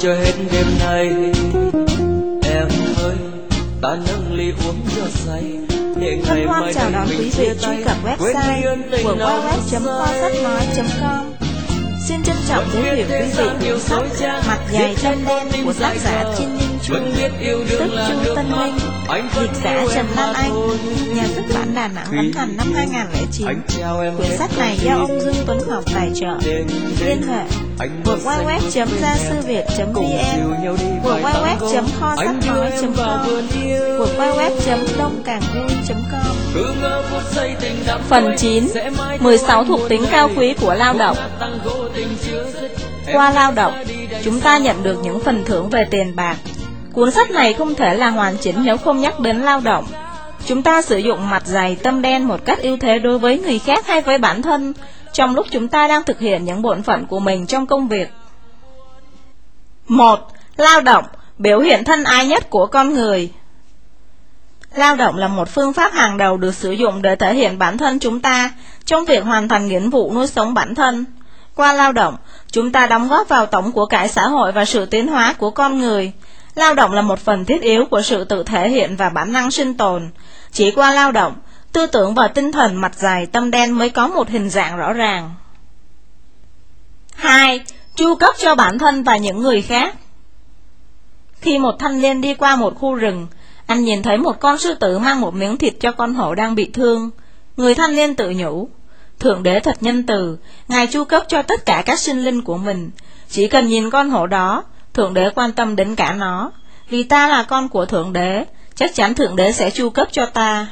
cho hết đêm nay. Em ơi ta nâng ly uống cho say. Để Hân ngày hoan mai chào đón quý vị truy cập website nào www.kho-sách-nói.com Xin trân trọng giới thiệu quý vị cuốn sách Mặt dài chân đen của tác giả Trinh Ninh Chu, tức Chu Tân Minh, dịch giả Trần Lan Anh, nhà xuất bản Đà Nẵng ấn hành năm 2009. anh trao em Quyển hết sách này do ông Dương Tuấn Ngọc tài trợ. Liên hệ anh mơ xanh www.gia-sư-việt.vn Cùng dìu nhau đi vài tango. Anh đưa www.đông-càng-vui.com Phần 9 16 thuộc tính cao quý của lao động Qua lao động, chúng ta nhận được những phần thưởng về tiền bạc. Cuốn sách này không thể là hoàn chỉnh nếu không nhắc đến lao động. Chúng ta sử dụng mặt dày tâm đen một cách ưu thế đối với người khác hay với bản thân, trong lúc chúng ta đang thực hiện những bổn phận của mình trong công việc. 1. Lao động, biểu hiện thân ái nhất của con người. Lao động là một phương pháp hàng đầu được sử dụng để thể hiện bản thân chúng ta trong việc hoàn thành nghĩa vụ nuôi sống bản thân. Qua lao động, chúng ta đóng góp vào tổng của cải xã hội và sự tiến hóa của con người. Lao động là một phần thiết yếu của sự tự thể hiện và bản năng sinh tồn. Chỉ qua lao động, tư tưởng và tinh thần mặt dài tâm đen mới có một hình dạng rõ ràng. 2. Chu cấp cho bản thân và những người khác Khi một thanh niên đi qua một khu rừng, anh nhìn thấy một con sư tử mang một miếng thịt cho con hổ đang bị thương. Người thanh niên tự nhủ, Thượng đế thật nhân từ, Ngài chu cấp cho tất cả các sinh linh của mình. Chỉ cần nhìn con hổ đó, Thượng đế quan tâm đến cả nó. Vì ta là con của Thượng đế, chắc chắn Thượng đế sẽ chu cấp cho ta.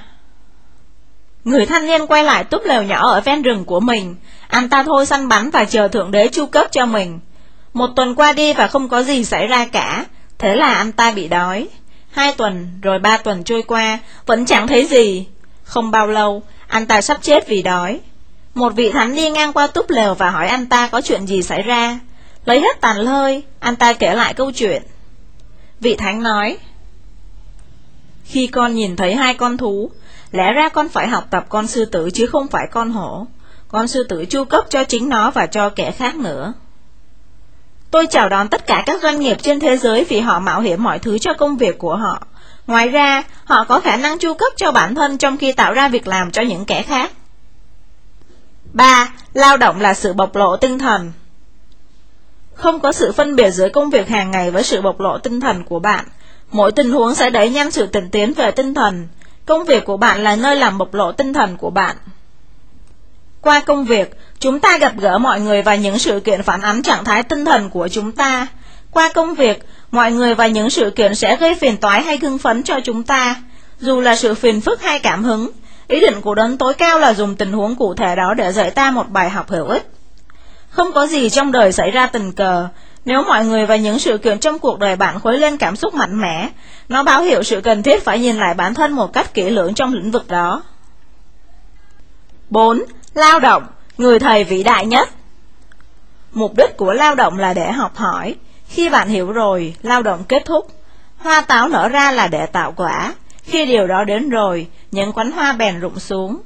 Người thanh niên quay lại túp lều nhỏ ở ven rừng của mình. Anh ta thôi săn bắn và chờ Thượng đế chu cấp cho mình. Một tuần qua đi và không có gì xảy ra cả. Thế là anh ta bị đói. Hai tuần, rồi ba tuần trôi qua, vẫn chẳng thấy gì. Không bao lâu, anh ta sắp chết vì đói. Một vị thánh đi ngang qua túp lều và hỏi anh ta có chuyện gì xảy ra. Lấy hết tàn hơi, anh ta kể lại câu chuyện. Vị thánh nói, Khi con nhìn thấy hai con thú, lẽ ra con phải học tập con sư tử chứ không phải con hổ. Con sư tử chu cấp cho chính nó và cho kẻ khác nữa. Tôi chào đón tất cả các doanh nghiệp trên thế giới vì họ mạo hiểm mọi thứ cho công việc của họ. Ngoài ra, họ có khả năng chu cấp cho bản thân trong khi tạo ra việc làm cho những kẻ khác. 3. Lao động là sự bộc lộ tinh thần Không có sự phân biệt giữa công việc hàng ngày với sự bộc lộ tinh thần của bạn. Mỗi tình huống sẽ đẩy nhanh sự tỉnh tiến về tinh thần. Công việc của bạn là nơi làm bộc lộ tinh thần của bạn. Qua công việc, chúng ta gặp gỡ mọi người và những sự kiện phản ánh trạng thái tinh thần của chúng ta. Qua công việc, mọi người và những sự kiện sẽ gây phiền toái hay hưng phấn cho chúng ta. Dù là sự phiền phức hay cảm hứng, ý định của đấng tối cao là dùng tình huống cụ thể đó để dạy ta một bài học hữu ích. Không có gì trong đời xảy ra tình cờ. Nếu mọi người và những sự kiện trong cuộc đời bạn khuấy lên cảm xúc mạnh mẽ, nó báo hiệu sự cần thiết phải nhìn lại bản thân một cách kỹ lưỡng trong lĩnh vực đó. 4. Lao động, người thầy vĩ đại nhất Mục đích của lao động là để học hỏi. Khi bạn hiểu rồi, lao động kết thúc. Hoa táo nở ra là để tạo quả. Khi điều đó đến rồi, những quánh hoa bèn rụng xuống.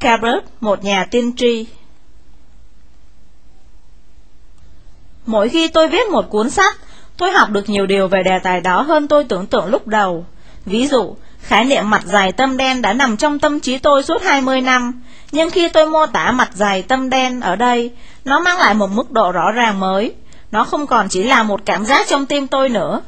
Cabot, một nhà tiên tri Mỗi khi tôi viết một cuốn sách, tôi học được nhiều điều về đề tài đó hơn tôi tưởng tượng lúc đầu. Ví dụ, khái niệm mặt dài tâm đen đã nằm trong tâm trí tôi suốt 20 năm, nhưng khi tôi mô tả mặt dài tâm đen ở đây, nó mang lại một mức độ rõ ràng mới. Nó không còn chỉ là một cảm giác trong tim tôi nữa.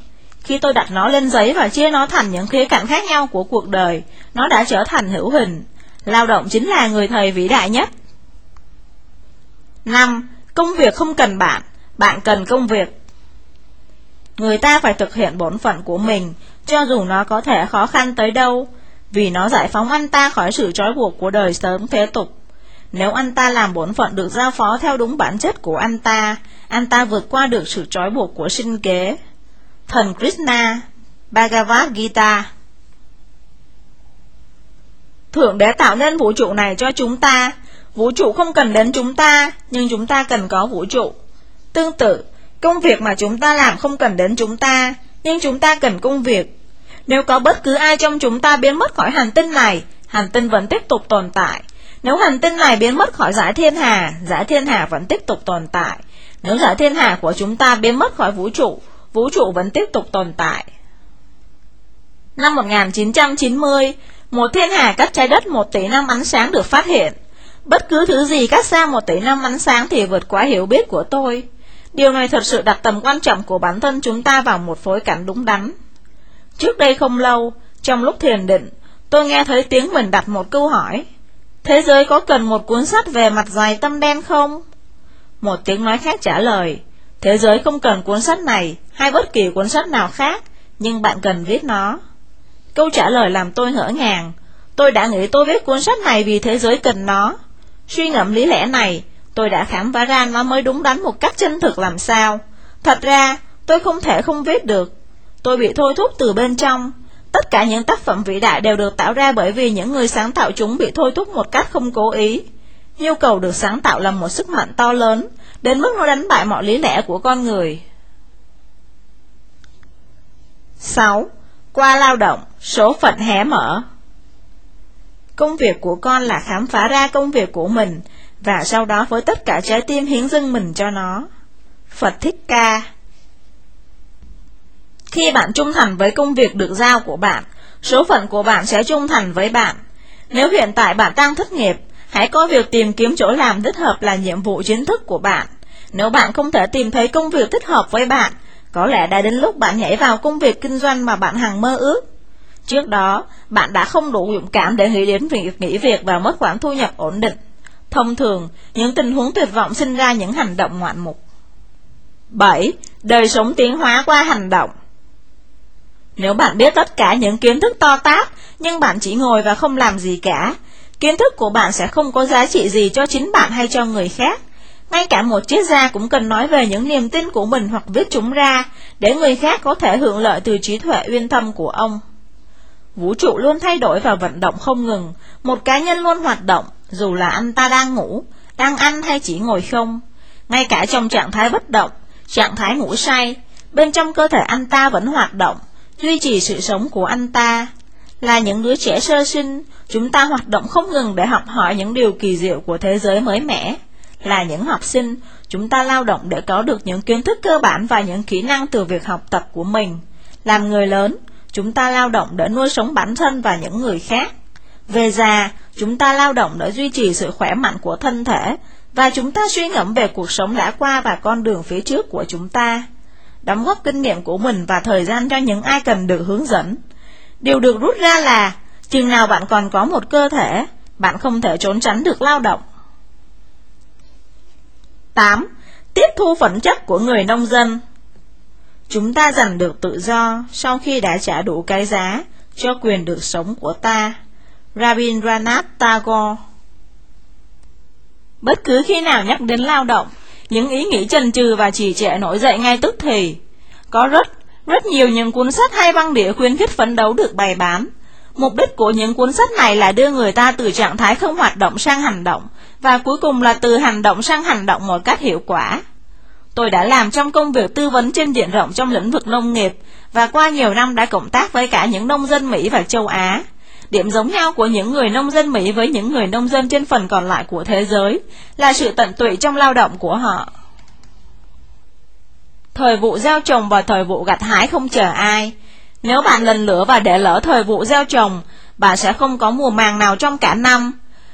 Khi tôi đặt nó lên giấy và chia nó thành những khía cạnh khác nhau của cuộc đời, nó đã trở thành hữu hình. Lao động chính là người thầy vĩ đại nhất. 5. Công việc không cần bạn, bạn cần công việc. Người ta phải thực hiện bổn phận của mình, cho dù nó có thể khó khăn tới đâu, vì nó giải phóng anh ta khỏi sự trói buộc của đời sớm thế tục. Nếu anh ta làm bổn phận được giao phó theo đúng bản chất của anh ta, anh ta vượt qua được sự trói buộc của sinh kế. Thần Krishna, Bhagavad Gita Thượng đế tạo nên vũ trụ này cho chúng ta. Vũ trụ không cần đến chúng ta, nhưng chúng ta cần có vũ trụ. Tương tự, công việc mà chúng ta làm không cần đến chúng ta, nhưng chúng ta cần công việc. Nếu có bất cứ ai trong chúng ta biến mất khỏi hành tinh này, hành tinh vẫn tiếp tục tồn tại. Nếu hành tinh này biến mất khỏi giải thiên hà, giải thiên hà vẫn tiếp tục tồn tại. Nếu giải thiên hà của chúng ta biến mất khỏi vũ trụ, vũ trụ vẫn tiếp tục tồn tại. Năm 1990, một thiên hà cách trái đất 1 tỷ năm ánh sáng được phát hiện. Bất cứ thứ gì cách xa 1 tỷ năm ánh sáng thì vượt quá hiểu biết của tôi. Điều này thật sự đặt tầm quan trọng của bản thân chúng ta vào một phối cảnh đúng đắn. Trước đây không lâu, trong lúc thiền định, tôi nghe thấy tiếng mình đặt một câu hỏi. Thế giới có cần một cuốn sách về mặt dài tâm đen không? Một tiếng nói khác trả lời, thế giới không cần cuốn sách này hay bất kỳ cuốn sách nào khác, nhưng bạn cần viết nó. Câu trả lời làm tôi ngỡ ngàng. Tôi đã nghĩ tôi viết cuốn sách này vì thế giới cần nó. Suy ngẫm lý lẽ này, tôi đã khám phá ra nó mới đúng đắn một cách chân thực làm sao. Thật ra, tôi không thể không viết được. Tôi bị thôi thúc từ bên trong. Tất cả những tác phẩm vĩ đại đều được tạo ra bởi vì những người sáng tạo chúng bị thôi thúc một cách không cố ý. Nhu cầu được sáng tạo là một sức mạnh to lớn, đến mức nó đánh bại mọi lý lẽ của con người. 6. Qua lao động, số phận hé mở Công việc của con là khám phá ra công việc của mình và sau đó với tất cả trái tim hiến dâng mình cho nó Phật Thích Ca Khi bạn trung thành với công việc được giao của bạn Số phận của bạn sẽ trung thành với bạn Nếu hiện tại bạn đang thất nghiệp Hãy có việc tìm kiếm chỗ làm thích hợp là nhiệm vụ chính thức của bạn Nếu bạn không thể tìm thấy công việc thích hợp với bạn có lẽ đã đến lúc bạn nhảy vào công việc kinh doanh mà bạn hằng mơ ước. Trước đó, bạn đã không đủ dũng cảm để nghĩ đến việc nghỉ việc và mất khoản thu nhập ổn định. Thông thường, những tình huống tuyệt vọng sinh ra những hành động ngoạn mục. 7. Đời sống tiến hóa qua hành động Nếu bạn biết tất cả những kiến thức to tát, nhưng bạn chỉ ngồi và không làm gì cả, kiến thức của bạn sẽ không có giá trị gì cho chính bạn hay cho người khác. Ngay cả một triết gia cũng cần nói về những niềm tin của mình hoặc viết chúng ra, để người khác có thể hưởng lợi từ trí tuệ uyên thâm của ông. Vũ trụ luôn thay đổi và vận động không ngừng, một cá nhân luôn hoạt động, dù là anh ta đang ngủ, đang ăn hay chỉ ngồi không. Ngay cả trong trạng thái bất động, trạng thái ngủ say, bên trong cơ thể anh ta vẫn hoạt động, duy trì sự sống của anh ta. Là những đứa trẻ sơ sinh, chúng ta hoạt động không ngừng để học hỏi những điều kỳ diệu của thế giới mới mẻ là những học sinh, chúng ta lao động để có được những kiến thức cơ bản và những kỹ năng từ việc học tập của mình. Làm người lớn, chúng ta lao động để nuôi sống bản thân và những người khác. Về già, chúng ta lao động để duy trì sự khỏe mạnh của thân thể, và chúng ta suy ngẫm về cuộc sống đã qua và con đường phía trước của chúng ta. Đóng góp kinh nghiệm của mình và thời gian cho những ai cần được hướng dẫn. Điều được rút ra là, chừng nào bạn còn có một cơ thể, bạn không thể trốn tránh được lao động. 8. Tiếp thu phẩm chất của người nông dân Chúng ta giành được tự do sau khi đã trả đủ cái giá cho quyền được sống của ta. Rabindranath Tagore Bất cứ khi nào nhắc đến lao động, những ý nghĩ chần chừ và trì trệ nổi dậy ngay tức thì. Có rất, rất nhiều những cuốn sách hay băng đĩa khuyến khích phấn đấu được bày bán. Mục đích của những cuốn sách này là đưa người ta từ trạng thái không hoạt động sang hành động, và cuối cùng là từ hành động sang hành động một cách hiệu quả. Tôi đã làm trong công việc tư vấn trên diện rộng trong lĩnh vực nông nghiệp và qua nhiều năm đã cộng tác với cả những nông dân Mỹ và châu Á. Điểm giống nhau của những người nông dân Mỹ với những người nông dân trên phần còn lại của thế giới là sự tận tụy trong lao động của họ. Thời vụ gieo trồng và thời vụ gặt hái không chờ ai. Nếu bạn lần lửa và để lỡ thời vụ gieo trồng, bạn sẽ không có mùa màng nào trong cả năm.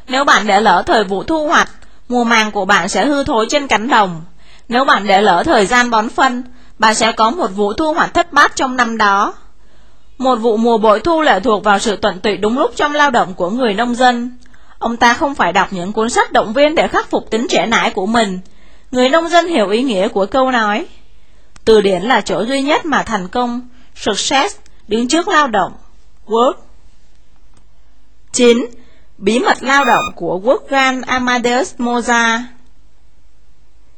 Nếu bạn để lỡ thời vụ thu hoạch, mùa màng của bạn sẽ hư thối trên cánh đồng. Nếu bạn để lỡ thời gian bón phân, bạn sẽ có một vụ thu hoạch thất bát trong năm đó. Một vụ mùa bội thu lệ thuộc vào sự tận tụy đúng lúc trong lao động của người nông dân. Ông ta không phải đọc những cuốn sách động viên để khắc phục tính trẻ nãi của mình. Người nông dân hiểu ý nghĩa của câu nói. Từ điển là chỗ duy nhất mà thành công, success, đứng trước lao động, work. 9. Bí mật lao động của Wolfgang Amadeus Mozart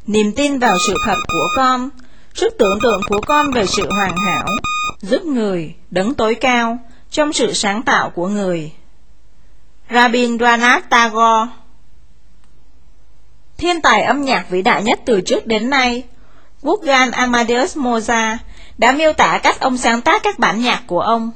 Niềm tin vào sự thật của con Sức tưởng tượng của con về sự hoàn hảo Giúp người đứng tối cao Trong sự sáng tạo của người Rabindranath Tagore Thiên tài âm nhạc vĩ đại nhất từ trước đến nay Wolfgang Amadeus Mozart đã miêu tả cách ông sáng tác các bản nhạc của ông.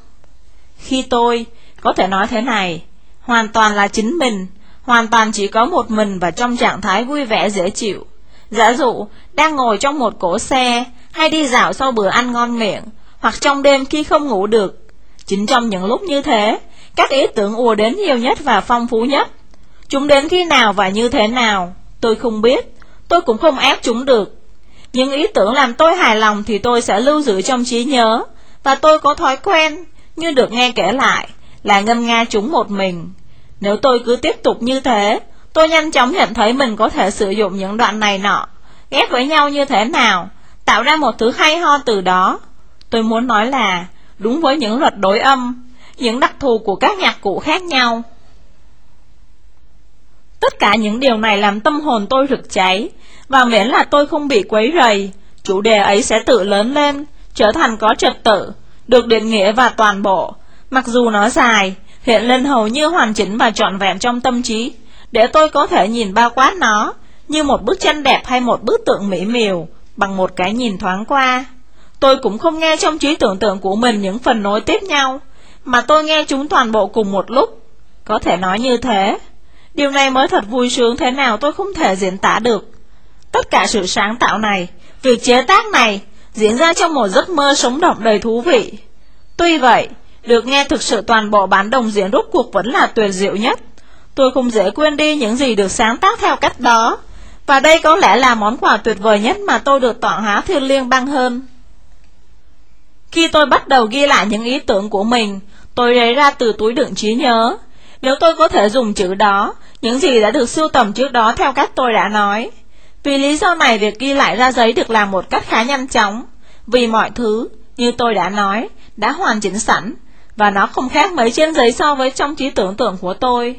Khi tôi, có thể nói thế này, hoàn toàn là chính mình, hoàn toàn chỉ có một mình và trong trạng thái vui vẻ dễ chịu. Giả dụ, đang ngồi trong một cỗ xe, hay đi dạo sau bữa ăn ngon miệng, hoặc trong đêm khi không ngủ được. Chính trong những lúc như thế, các ý tưởng ùa đến nhiều nhất và phong phú nhất. Chúng đến khi nào và như thế nào, tôi không biết, tôi cũng không ép chúng được. Những ý tưởng làm tôi hài lòng thì tôi sẽ lưu giữ trong trí nhớ, và tôi có thói quen, như được nghe kể lại, là ngâm nga chúng một mình. Nếu tôi cứ tiếp tục như thế, tôi nhanh chóng nhận thấy mình có thể sử dụng những đoạn này nọ, ghép với nhau như thế nào, tạo ra một thứ hay ho từ đó. Tôi muốn nói là, đúng với những luật đối âm, những đặc thù của các nhạc cụ khác nhau. Tất cả những điều này làm tâm hồn tôi rực cháy, và miễn là tôi không bị quấy rầy, chủ đề ấy sẽ tự lớn lên, trở thành có trật tự, được định nghĩa và toàn bộ, mặc dù nó dài, hiện lên hầu như hoàn chỉnh và trọn vẹn trong tâm trí, để tôi có thể nhìn bao quát nó, như một bức tranh đẹp hay một bức tượng mỹ miều, bằng một cái nhìn thoáng qua. Tôi cũng không nghe trong trí tưởng tượng của mình những phần nối tiếp nhau, mà tôi nghe chúng toàn bộ cùng một lúc. Có thể nói như thế. Điều này mới thật vui sướng thế nào tôi không thể diễn tả được. Tất cả sự sáng tạo này, việc chế tác này, diễn ra trong một giấc mơ sống động đầy thú vị. Tuy vậy, được nghe thực sự toàn bộ bản đồng diễn rốt cuộc vẫn là tuyệt diệu nhất. Tôi không dễ quên đi những gì được sáng tác theo cách đó, và đây có lẽ là món quà tuyệt vời nhất mà tôi được tọa hóa thiên liêng băng hơn. Khi tôi bắt đầu ghi lại những ý tưởng của mình, tôi lấy ra từ túi đựng trí nhớ. Nếu tôi có thể dùng chữ đó, những gì đã được sưu tầm trước đó theo cách tôi đã nói. Vì lý do này việc ghi lại ra giấy được làm một cách khá nhanh chóng, vì mọi thứ, như tôi đã nói, đã hoàn chỉnh sẵn, và nó không khác mấy trên giấy so với trong trí tưởng tượng của tôi.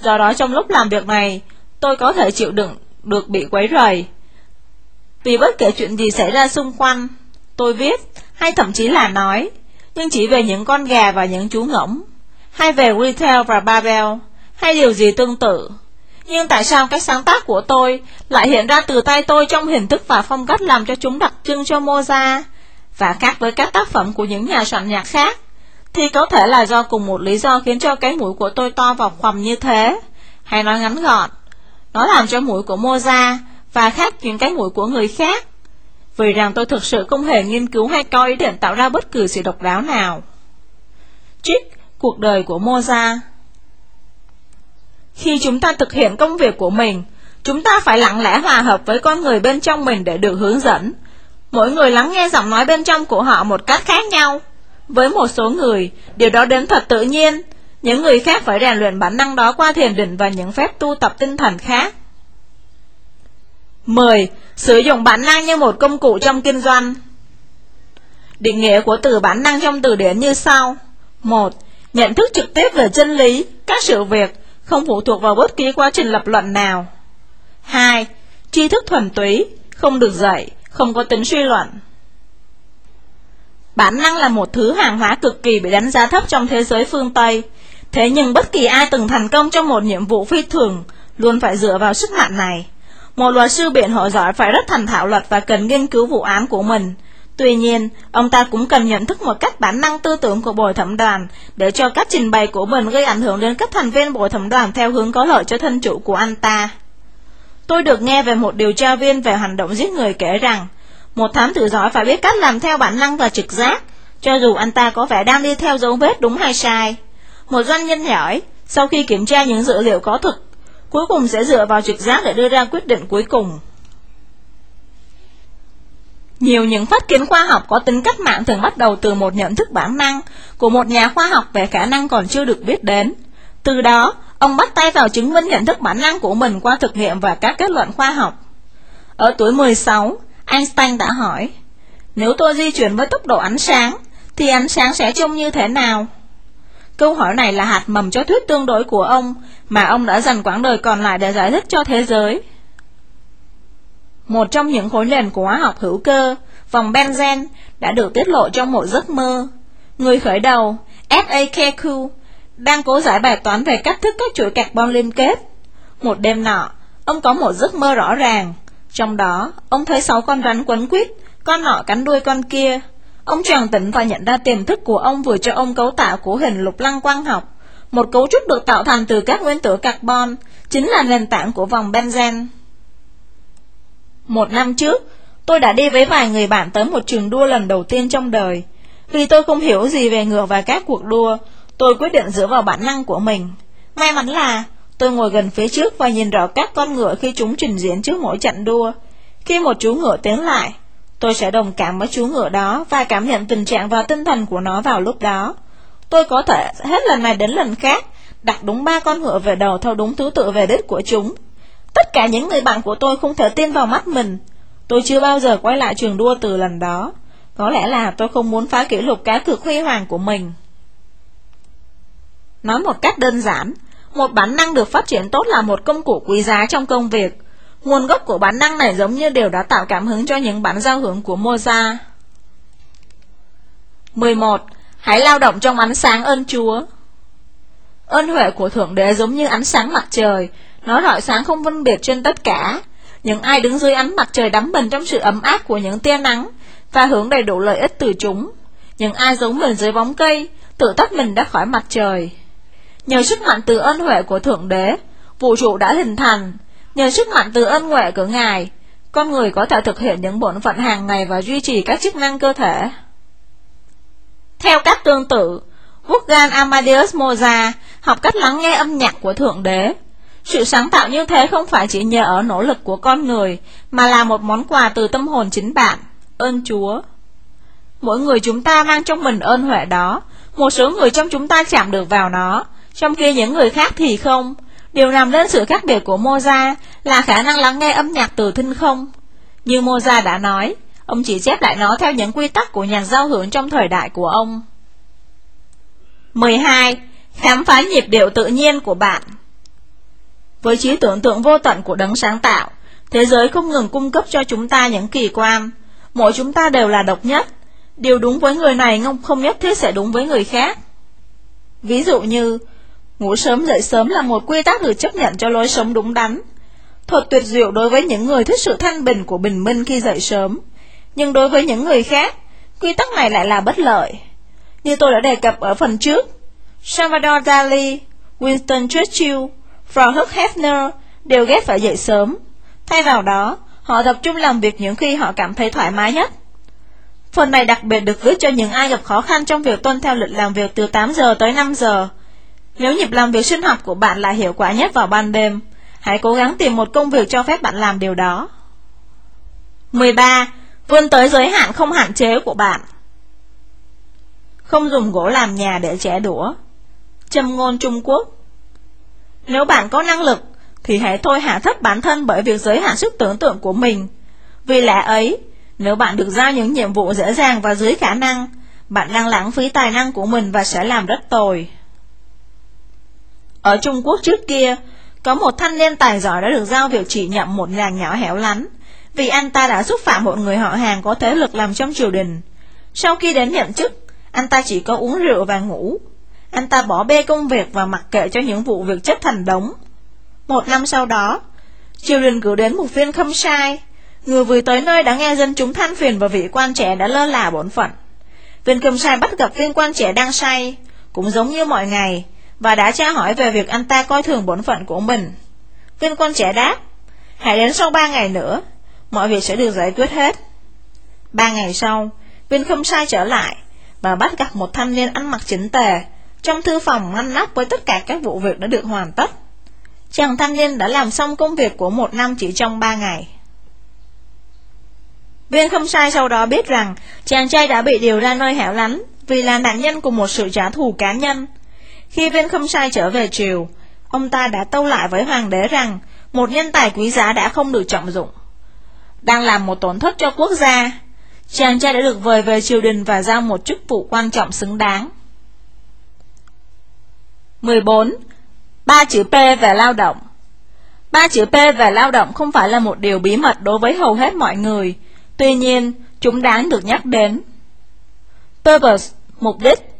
Do đó trong lúc làm việc này, tôi có thể chịu đựng được bị quấy rầy. Vì bất kể chuyện gì xảy ra xung quanh, tôi viết, hay thậm chí là nói, nhưng chỉ về những con gà và những chú ngỗng, hay về Retail và Babel, hay điều gì tương tự. Nhưng tại sao cách sáng tác của tôi lại hiện ra từ tay tôi trong hình thức và phong cách làm cho chúng đặc trưng cho Mozart, và khác với các tác phẩm của những nhà soạn nhạc khác? Thì có thể là do cùng một lý do khiến cho cái mũi của tôi to và khoằm như thế, hay nói ngắn gọn, nó làm cho mũi của Mozart và khác những cái mũi của người khác. Vì rằng tôi thực sự không hề nghiên cứu hay coi ý định tạo ra bất cứ sự độc đáo nào. Trích Cuộc đời của Mozart Khi chúng ta thực hiện công việc của mình, chúng ta phải lặng lẽ hòa hợp với con người bên trong mình để được hướng dẫn. Mỗi người lắng nghe giọng nói bên trong của họ một cách khác nhau. Với một số người, điều đó đến thật tự nhiên, những người khác phải rèn luyện bản năng đó qua thiền định và những phép tu tập tinh thần khác. 10. Sử dụng bản năng như một công cụ trong kinh doanh Định nghĩa của từ bản năng trong từ điển như sau 1. Nhận thức trực tiếp về chân lý, các sự việc, không phụ thuộc vào bất kỳ quá trình lập luận nào 2. Tri thức thuần túy, không được dạy, không có tính suy luận Bản năng là một thứ hàng hóa cực kỳ bị đánh giá thấp trong thế giới phương Tây Thế nhưng bất kỳ ai từng thành công trong một nhiệm vụ phi thường luôn phải dựa vào sức mạnh này. Một luật sư biện hộ giỏi phải rất thành thạo luật và cần nghiên cứu vụ án của mình. Tuy nhiên, ông ta cũng cần nhận thức một cách bản năng tư tưởng của bồi thẩm đoàn để cho các trình bày của mình gây ảnh hưởng đến các thành viên bồi thẩm đoàn theo hướng có lợi cho thân chủ của anh ta. Tôi được nghe về một điều tra viên về hành động giết người kể rằng một thám tử giỏi phải biết cách làm theo bản năng và trực giác, cho dù anh ta có vẻ đang đi theo dấu vết đúng hay sai. Một doanh nhân giỏi, sau khi kiểm tra những dữ liệu có thực, cuối cùng sẽ dựa vào trực giác để đưa ra quyết định cuối cùng. Nhiều những phát kiến khoa học có tính cách mạng thường bắt đầu từ một nhận thức bản năng của một nhà khoa học về khả năng còn chưa được biết đến. Từ đó, ông bắt tay vào chứng minh nhận thức bản năng của mình qua thực nghiệm và các kết luận khoa học. Ở tuổi 16, Einstein đã hỏi, nếu tôi di chuyển với tốc độ ánh sáng, thì ánh sáng sẽ trông như thế nào? Câu hỏi này là hạt mầm cho thuyết tương đối của ông, mà ông đã dành quãng đời còn lại để giải thích cho thế giới. Một trong những khối nền của hóa học hữu cơ, vòng benzen, đã được tiết lộ trong một giấc mơ. Người khởi đầu, S.A.K.Q, đang cố giải bài toán về cách thức các chuỗi carbon liên kết. Một đêm nọ, ông có một giấc mơ rõ ràng. Trong đó, ông thấy sáu con rắn quấn quýt, con nọ cắn đuôi con kia. Ông tròn tỉnh và nhận ra tiềm thức của ông vừa cho ông cấu tạo của hình lục lăng quang học, một cấu trúc được tạo thành từ các nguyên tử carbon, chính là nền tảng của vòng benzen. Một năm trước, tôi đã đi với vài người bạn tới một trường đua lần đầu tiên trong đời. Vì tôi không hiểu gì về ngựa và các cuộc đua, tôi quyết định dựa vào bản năng của mình. May mắn là tôi ngồi gần phía trước và nhìn rõ các con ngựa khi chúng trình diễn trước mỗi trận đua. Khi một chú ngựa tiến lại, tôi sẽ đồng cảm với chú ngựa đó và cảm nhận tình trạng và tinh thần của nó vào lúc đó. Tôi có thể hết lần này đến lần khác đặt đúng ba con ngựa về đầu theo đúng thứ tự về đích của chúng. Tất cả những người bạn của tôi không thể tin vào mắt mình. Tôi chưa bao giờ quay lại trường đua từ lần đó. Có lẽ là tôi không muốn phá kỷ lục cá cược huy hoàng của mình. Nói một cách đơn giản, một bản năng được phát triển tốt là một công cụ quý giá trong công việc. Nguồn gốc của bản năng này giống như điều đã tạo cảm hứng cho những bản giao hưởng của Mozart. 11. Hãy lao động trong ánh sáng ơn Chúa. Ơn huệ của Thượng Đế giống như ánh sáng mặt trời, nó rọi sáng không phân biệt trên tất cả. Những ai đứng dưới ánh mặt trời đắm mình trong sự ấm áp của những tia nắng và hưởng đầy đủ lợi ích từ chúng. Những ai giống mình dưới bóng cây, tự tách mình đã khỏi mặt trời. Nhờ sức mạnh từ ơn huệ của Thượng Đế, vũ trụ đã hình thành. Nhờ sức mạnh từ ân huệ của Ngài, con người có thể thực hiện những bổn phận hàng ngày và duy trì các chức năng cơ thể. Theo cách tương tự, Wolfgang Amadeus Mozart học cách lắng nghe âm nhạc của Thượng Đế. Sự sáng tạo như thế không phải chỉ nhờ ở nỗ lực của con người, mà là một món quà từ tâm hồn chính bạn, ơn Chúa. Mỗi người chúng ta mang trong mình ơn huệ đó, một số người trong chúng ta chạm được vào nó, trong khi những người khác thì không. Điều nằm nên sự khác biệt của Mozart là khả năng lắng nghe âm nhạc từ thinh không. Như Mozart đã nói, ông chỉ chép lại nó theo những quy tắc của nhạc giao hưởng trong thời đại của ông. 12. Khám phá nhịp điệu tự nhiên của bạn Với trí tưởng tượng vô tận của đấng sáng tạo, thế giới không ngừng cung cấp cho chúng ta những kỳ quan. Mỗi chúng ta đều là độc nhất. Điều đúng với người này không nhất thiết sẽ đúng với người khác. Ví dụ như, ngủ sớm dậy sớm là một quy tắc được chấp nhận cho lối sống đúng đắn. Thuật tuyệt diệu đối với những người thích sự thanh bình của bình minh khi dậy sớm. Nhưng đối với những người khác, quy tắc này lại là bất lợi. Như tôi đã đề cập ở phần trước, Salvador Dali, Winston Churchill, Frank Hefner đều ghét phải dậy sớm. Thay vào đó, họ tập trung làm việc những khi họ cảm thấy thoải mái nhất. Phần này đặc biệt được viết cho những ai gặp khó khăn trong việc tuân theo lịch làm việc từ 8 giờ tới 5 giờ. Nếu nhịp làm việc sinh học của bạn là hiệu quả nhất vào ban đêm, hãy cố gắng tìm một công việc cho phép bạn làm điều đó. 13. Vươn tới giới hạn không hạn chế của bạn Không dùng gỗ làm nhà để trẻ đũa Châm ngôn Trung Quốc Nếu bạn có năng lực, thì hãy thôi hạ thấp bản thân bởi việc giới hạn sức tưởng tượng của mình. Vì lẽ ấy, nếu bạn được giao những nhiệm vụ dễ dàng và dưới khả năng, bạn đang lãng phí tài năng của mình và sẽ làm rất tồi. Ở Trung Quốc trước kia, có một thanh niên tài giỏi đã được giao việc chỉ nhậm một làng nhỏ hẻo lánh, vì anh ta đã xúc phạm một người họ hàng có thế lực làm trong triều đình. Sau khi đến nhận chức, anh ta chỉ có uống rượu và ngủ, anh ta bỏ bê công việc và mặc kệ cho những vụ việc chất thành đống. Một năm sau đó, triều đình cử đến một viên khâm sai. Người vừa tới nơi đã nghe dân chúng than phiền và vị quan trẻ đã lơ là bổn phận. Viên khâm sai bắt gặp viên quan trẻ đang say, cũng giống như mọi ngày, và đã tra hỏi về việc anh ta coi thường bổn phận của mình. Viên quân trẻ đáp, hãy đến sau ba ngày nữa, mọi việc sẽ được giải quyết hết. Ba ngày sau, viên không sai trở lại, và bắt gặp một thanh niên ăn mặc chỉnh tề, trong thư phòng ngăn nắp với tất cả các vụ việc đã được hoàn tất. Chàng thanh niên đã làm xong công việc của một năm chỉ trong ba ngày. Viên không sai sau đó biết rằng chàng trai đã bị điều ra nơi hẻo lánh vì là nạn nhân của một sự trả thù cá nhân. Khi viên không sai trở về triều, ông ta đã tâu lại với hoàng đế rằng một nhân tài quý giá đã không được trọng dụng. Đang làm một tổn thất cho quốc gia, chàng trai đã được vời về triều đình và giao một chức vụ quan trọng xứng đáng. 14. Ba chữ P về lao động Ba chữ P về lao động không phải là một điều bí mật đối với hầu hết mọi người, tuy nhiên, chúng đáng được nhắc đến. Purpose, mục đích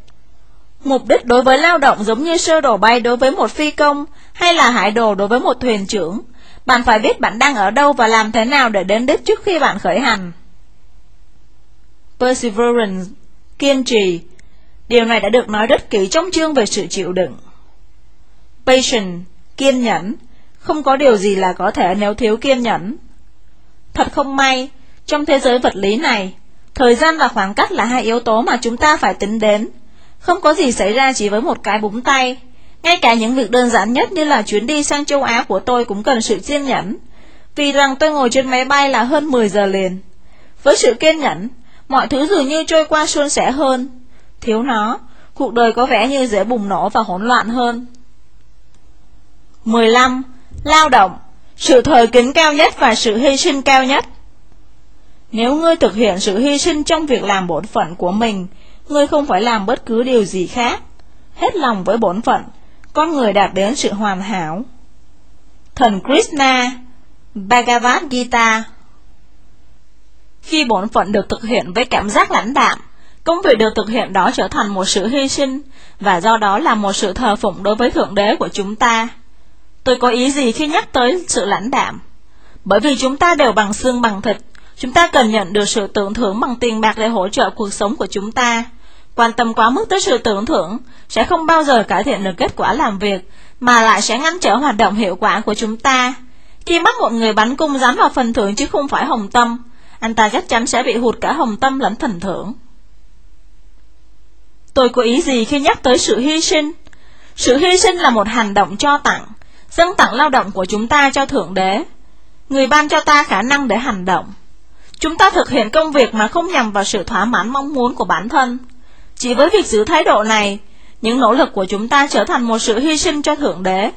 Mục đích đối với lao động giống như sơ đồ bay đối với một phi công hay là hải đồ đối với một thuyền trưởng. Bạn phải biết bạn đang ở đâu và làm thế nào để đến đích trước khi bạn khởi hành. Perseverance, kiên trì. Điều này đã được nói rất kỹ trong chương về sự chịu đựng. Patient, kiên nhẫn, không có điều gì là có thể nếu thiếu kiên nhẫn. Thật không may, trong thế giới vật lý này, thời gian và khoảng cách là hai yếu tố mà chúng ta phải tính đến. Không có gì xảy ra chỉ với một cái búng tay. Ngay cả những việc đơn giản nhất như là chuyến đi sang châu Á của tôi cũng cần sự kiên nhẫn. Vì rằng tôi ngồi trên máy bay là hơn 10 giờ liền. Với sự kiên nhẫn, mọi thứ dường như trôi qua suôn sẻ hơn. Thiếu nó, cuộc đời có vẻ như dễ bùng nổ và hỗn loạn hơn. 15. Lao động Sự thời kính cao nhất và sự hy sinh cao nhất Nếu ngươi thực hiện sự hy sinh trong việc làm bổn phận của mình, ngươi không phải làm bất cứ điều gì khác. Hết lòng với bổn phận, con người đạt đến sự hoàn hảo. Thần Krishna Bhagavad Gita Khi bổn phận được thực hiện với cảm giác lãnh đạm, công việc được thực hiện đó trở thành một sự hy sinh, và do đó là một sự thờ phụng đối với Thượng Đế của chúng ta. Tôi có ý gì khi nhắc tới sự lãnh đạm? Bởi vì chúng ta đều bằng xương bằng thịt, chúng ta cần nhận được sự tưởng thưởng bằng tiền bạc để hỗ trợ cuộc sống của chúng ta. Quan tâm quá mức tới sự tưởng thưởng sẽ không bao giờ cải thiện được kết quả làm việc, mà lại sẽ ngăn trở hoạt động hiệu quả của chúng ta. Khi bắt một người bắn cung dán vào phần thưởng chứ không phải hồng tâm, anh ta chắc chắn sẽ bị hụt cả hồng tâm lẫn thần thưởng. Tôi có ý gì khi nhắc tới sự hy sinh? Sự hy sinh là một hành động cho tặng, dâng tặng lao động của chúng ta cho Thượng Đế. Người ban cho ta khả năng để hành động. Chúng ta thực hiện công việc mà không nhằm vào sự thỏa mãn mong muốn của bản thân. Chỉ với việc giữ thái độ này, những nỗ lực của chúng ta trở thành một sự hy sinh cho Thượng Đế.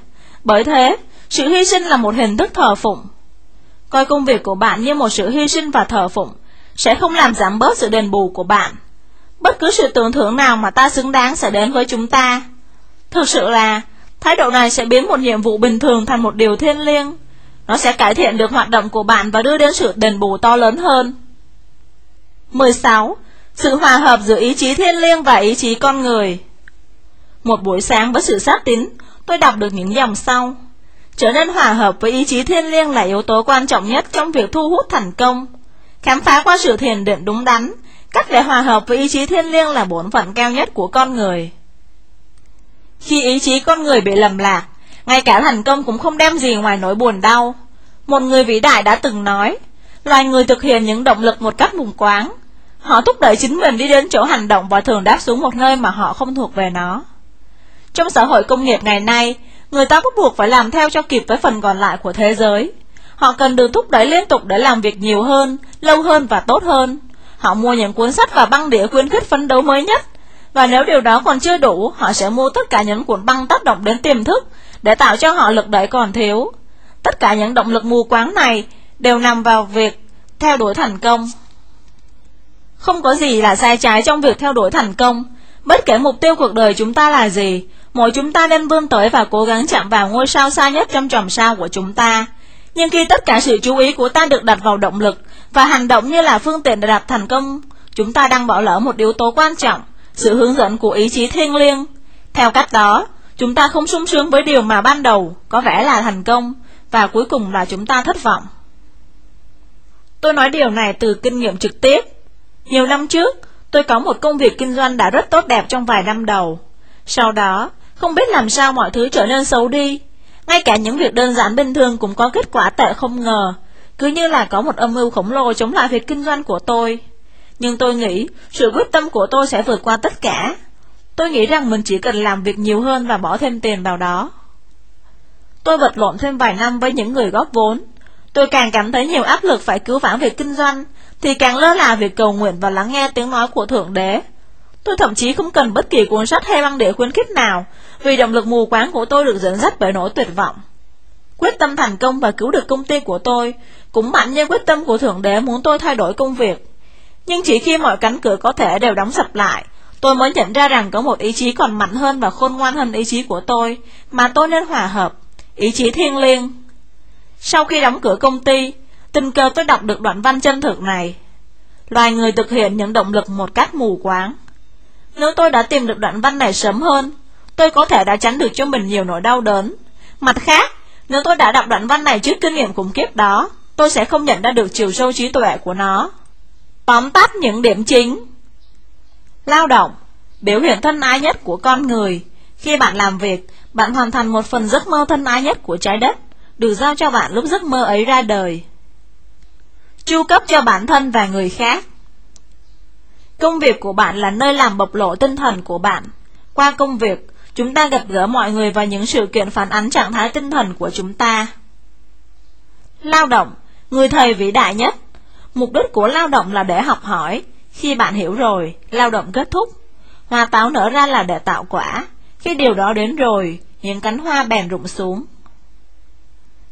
Bởi thế, sự hy sinh là một hình thức thờ phụng. Coi công việc của bạn như một sự hy sinh và thờ phụng, sẽ không làm giảm bớt sự đền bù của bạn. Bất cứ sự tưởng thưởng nào mà ta xứng đáng sẽ đến với chúng ta. Thực sự là, thái độ này sẽ biến một nhiệm vụ bình thường thành một điều thiêng liêng. Nó sẽ cải thiện được hoạt động của bạn và đưa đến sự đền bù to lớn hơn. 16. Sự hòa hợp giữa ý chí thiên liêng và ý chí con người Một buổi sáng với sự sát tín, tôi đọc được những dòng sau. Trở nên hòa hợp với ý chí thiên liêng là yếu tố quan trọng nhất trong việc thu hút thành công. Khám phá qua sự thiền định đúng đắn, cách để hòa hợp với ý chí thiên liêng là bổn phận cao nhất của con người. Khi ý chí con người bị lầm lạc, ngay cả thành công cũng không đem gì ngoài nỗi buồn đau. Một người vĩ đại đã từng nói, loài người thực hiện những động lực một cách mù quáng. Họ thúc đẩy chính mình đi đến chỗ hành động và thường đáp xuống một nơi mà họ không thuộc về nó. Trong xã hội công nghiệp ngày nay, người ta bắt buộc phải làm theo cho kịp với phần còn lại của thế giới. Họ cần được thúc đẩy liên tục để làm việc nhiều hơn, lâu hơn và tốt hơn. Họ mua những cuốn sách và băng đĩa khuyến khích phấn đấu mới nhất, và nếu điều đó còn chưa đủ, họ sẽ mua tất cả những cuốn băng tác động đến tiềm thức để tạo cho họ lực đẩy còn thiếu. Tất cả những động lực mù quáng này đều nằm vào việc theo đuổi thành công. Không có gì là sai trái trong việc theo đuổi thành công. Bất kể mục tiêu cuộc đời chúng ta là gì, mỗi chúng ta nên vươn tới và cố gắng chạm vào ngôi sao xa nhất trong chòm sao của chúng ta. Nhưng khi tất cả sự chú ý của ta được đặt vào động lực và hành động như là phương tiện để đạt thành công, chúng ta đang bỏ lỡ một yếu tố quan trọng, sự hướng dẫn của ý chí thiêng liêng. Theo cách đó, chúng ta không sung sướng với điều mà ban đầu có vẻ là thành công, và cuối cùng là chúng ta thất vọng. Tôi nói điều này từ kinh nghiệm trực tiếp. Nhiều năm trước, tôi có một công việc kinh doanh đã rất tốt đẹp trong vài năm đầu. Sau đó, không biết làm sao mọi thứ trở nên xấu đi. Ngay cả những việc đơn giản bình thường cũng có kết quả tệ không ngờ, cứ như là có một âm mưu khổng lồ chống lại việc kinh doanh của tôi. Nhưng tôi nghĩ sự quyết tâm của tôi sẽ vượt qua tất cả. Tôi nghĩ rằng mình chỉ cần làm việc nhiều hơn và bỏ thêm tiền vào đó. Tôi vật lộn thêm vài năm với những người góp vốn. Tôi càng cảm thấy nhiều áp lực phải cứu vãn việc kinh doanh, thì càng lơ là việc cầu nguyện và lắng nghe tiếng nói của Thượng Đế. Tôi thậm chí không cần bất kỳ cuốn sách hay băng đĩa khuyến khích nào, vì động lực mù quáng của tôi được dẫn dắt bởi nỗi tuyệt vọng. Quyết tâm thành công và cứu được công ty của tôi, cũng mạnh như quyết tâm của Thượng Đế muốn tôi thay đổi công việc. Nhưng chỉ khi mọi cánh cửa có thể đều đóng sập lại, tôi mới nhận ra rằng có một ý chí còn mạnh hơn và khôn ngoan hơn ý chí của tôi, mà tôi nên hòa hợp, ý chí thiêng liêng. Sau khi đóng cửa công ty, tình cờ tôi đọc được đoạn văn chân thực này. Loài người thực hiện những động lực một cách mù quáng. Nếu tôi đã tìm được đoạn văn này sớm hơn, tôi có thể đã tránh được cho mình nhiều nỗi đau đớn. Mặt khác, nếu tôi đã đọc đoạn văn này trước kinh nghiệm khủng khiếp đó, tôi sẽ không nhận ra được chiều sâu trí tuệ của nó. Tóm tắt những điểm chính Lao động Biểu hiện thân ái nhất của con người Khi bạn làm việc, bạn hoàn thành một phần giấc mơ thân ái nhất của trái đất Được giao cho bạn lúc giấc mơ ấy ra đời chu cấp cho bản thân và người khác. Công việc của bạn là nơi làm bộc lộ tinh thần của bạn. Qua công việc, chúng ta gặp gỡ mọi người và những sự kiện phản ánh trạng thái tinh thần của chúng ta. Lao động, người thầy vĩ đại nhất. Mục đích của lao động là để học hỏi. Khi bạn hiểu rồi, lao động kết thúc. Hoa táo nở ra là để tạo quả. Khi điều đó đến rồi, những cánh hoa bèn rụng xuống.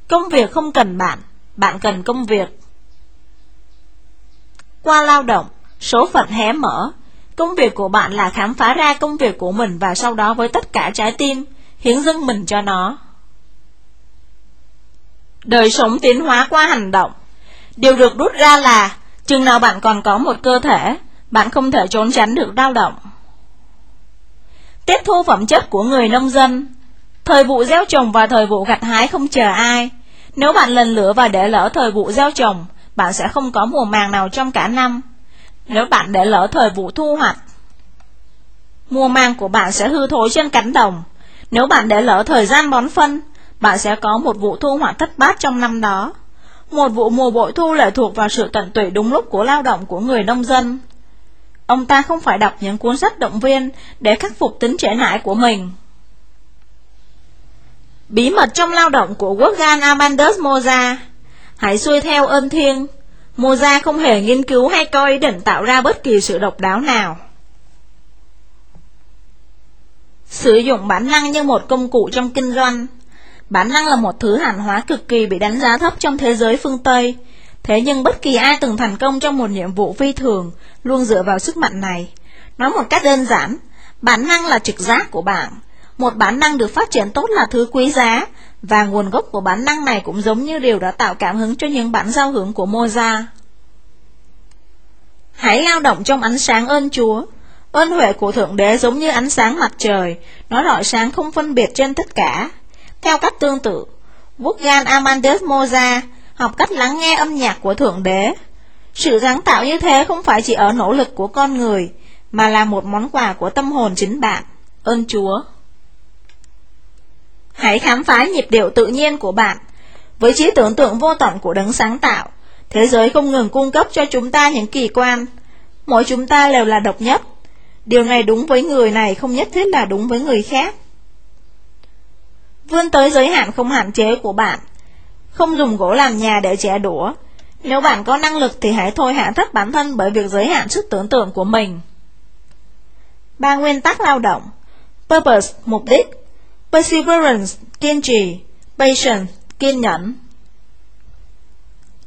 Công việc không cần bạn, bạn cần công việc. Qua lao động, số phận hé mở. Công việc của bạn là khám phá ra công việc của mình và sau đó với tất cả trái tim, hiến dâng mình cho nó. Đời sống tiến hóa qua hành động. Điều được rút ra là, chừng nào bạn còn có một cơ thể, bạn không thể trốn tránh được lao động. Tiếp thu phẩm chất của người nông dân Thời vụ gieo trồng và thời vụ gặt hái không chờ ai Nếu bạn lần lửa và để lỡ thời vụ gieo trồng bạn sẽ không có mùa màng nào trong cả năm. Nếu bạn để lỡ thời vụ thu hoạch, Mùa màng của bạn sẽ hư thối trên cánh đồng. Nếu bạn để lỡ thời gian bón phân, Bạn sẽ có một vụ thu hoạch thất bát trong năm đó. Một vụ mùa bội thu lệ thuộc vào sự tận tụy đúng lúc của lao động của người nông dân. Ông ta không phải đọc những cuốn sách động viên để khắc phục tính trễ nải của mình. Bí mật trong lao động của Wolfgang Amadeus Mozart Hãy xuôi theo ơn thiên Mozart không hề nghiên cứu hay coi ý định tạo ra bất kỳ sự độc đáo nào. Sử dụng bản năng như một công cụ trong kinh doanh Bản năng là một thứ hàng hóa cực kỳ bị đánh giá thấp trong thế giới phương Tây Thế nhưng bất kỳ ai từng thành công trong một nhiệm vụ phi thường luôn dựa vào sức mạnh này. Nói một cách đơn giản, bản năng là trực giác của bạn. Một bản năng được phát triển tốt là thứ quý giá, và nguồn gốc của bản năng này cũng giống như điều đã tạo cảm hứng cho những bản giao hưởng của Mozart. Hãy lao động trong ánh sáng ơn Chúa. Ơn huệ của Thượng Đế giống như ánh sáng mặt trời, nó rọi sáng không phân biệt trên tất cả. Theo cách tương tự, Wolfgang Amadeus Mozart học cách lắng nghe âm nhạc của Thượng Đế. Sự sáng tạo như thế không phải chỉ ở nỗ lực của con người, mà là một món quà của tâm hồn chính bạn. Ơn Chúa! Hãy khám phá nhịp điệu tự nhiên của bạn. Với trí tưởng tượng vô tận của đấng sáng tạo, thế giới không ngừng cung cấp cho chúng ta những kỳ quan. Mỗi chúng ta đều là độc nhất. Điều này đúng với người này không nhất thiết là đúng với người khác. Vươn tới giới hạn không hạn chế của bạn không dùng gỗ làm nhà để trẻ đũa. Nếu bạn có năng lực thì hãy thôi hạ thấp bản thân bởi việc giới hạn sức tưởng tượng của mình. Ba nguyên tắc lao động Purpose, mục đích Perseverance, kiên trì. Patience, kiên nhẫn.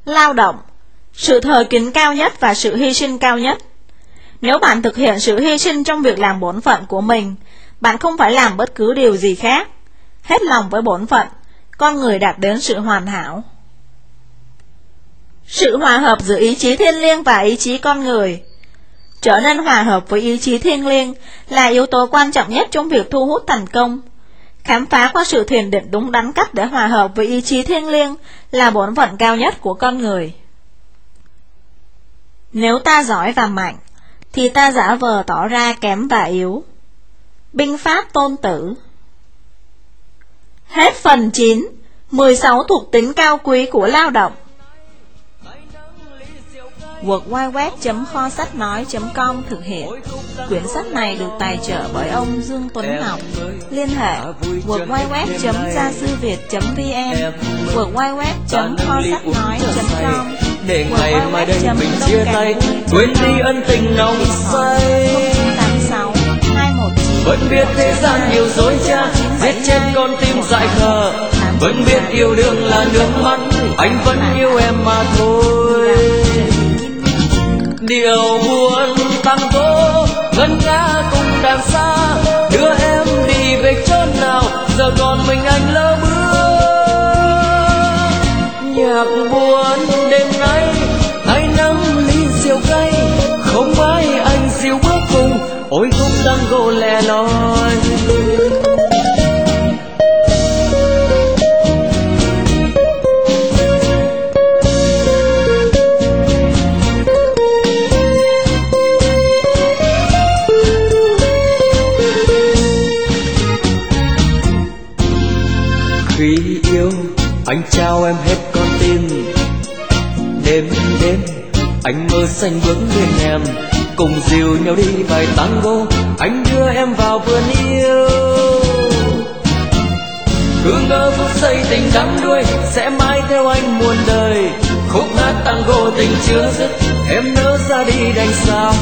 Lao động Sự thờ kính cao nhất và sự hy sinh cao nhất. Nếu bạn thực hiện sự hy sinh trong việc làm bổn phận của mình Bạn không phải làm bất cứ điều gì khác. Hết lòng với bổn phận con người đạt đến sự hoàn hảo. Sự hòa hợp giữa ý chí thiên liêng và ý chí con người. Trở nên hòa hợp với ý chí thiên liêng là yếu tố quan trọng nhất trong việc thu hút thành công. Khám phá qua sự thiền định đúng đắn cách để hòa hợp với ý chí thiêng liêng là bổn phận cao nhất của con người. Nếu ta giỏi và mạnh, thì ta giả vờ tỏ ra kém và yếu. Binh pháp tôn tử Hết phần 9 16 thuộc tính cao quý của lao động www.kho sách nói.com thực hiện. Quyển sách này được tài trợ bởi ông Dương Tuấn Ngọc. Liên hệ www.gia sư việt.vn www.kho sách nói.com Để ngày mai đây mình chia tay Quên đi ân tình nồng say. 86 219 Vẫn biết thế gian nhiều dối trá Giết chết con tim dại khờ. Vẫn biết yêu đương là nước mắt Anh vẫn yêu em mà thôi Điều buồn tăng tố, Ngân nga cùng đàn xa. Đưa em đi về chốn nào, Giờ còn mình anh lớn xanh bước bên em. Cùng dìu nhau đi bài tango anh đưa em vào vườn yêu. Cứ ngỡ phút giây tình đắm đuối, sẽ mãi theo anh muôn đời. Khúc hát tango tình chưa dứt, em nỡ ra đi đành sao?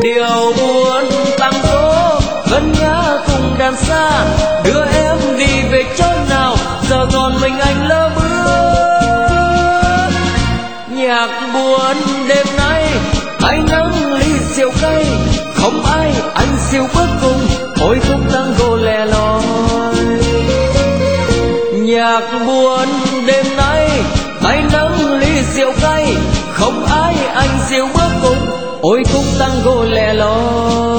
Điều buồn tango ngân nga cùng đàn xa, đưa buồn đêm nay anh nắng ly rượu cay. Không ai anh siêu bước cùng ôi khúc tango lẻ loi. Nhạc buồn đêm nay tay nắng ly rượu cay. Không ai anh siêu bước cùng ôi khúc tango lẻ loi.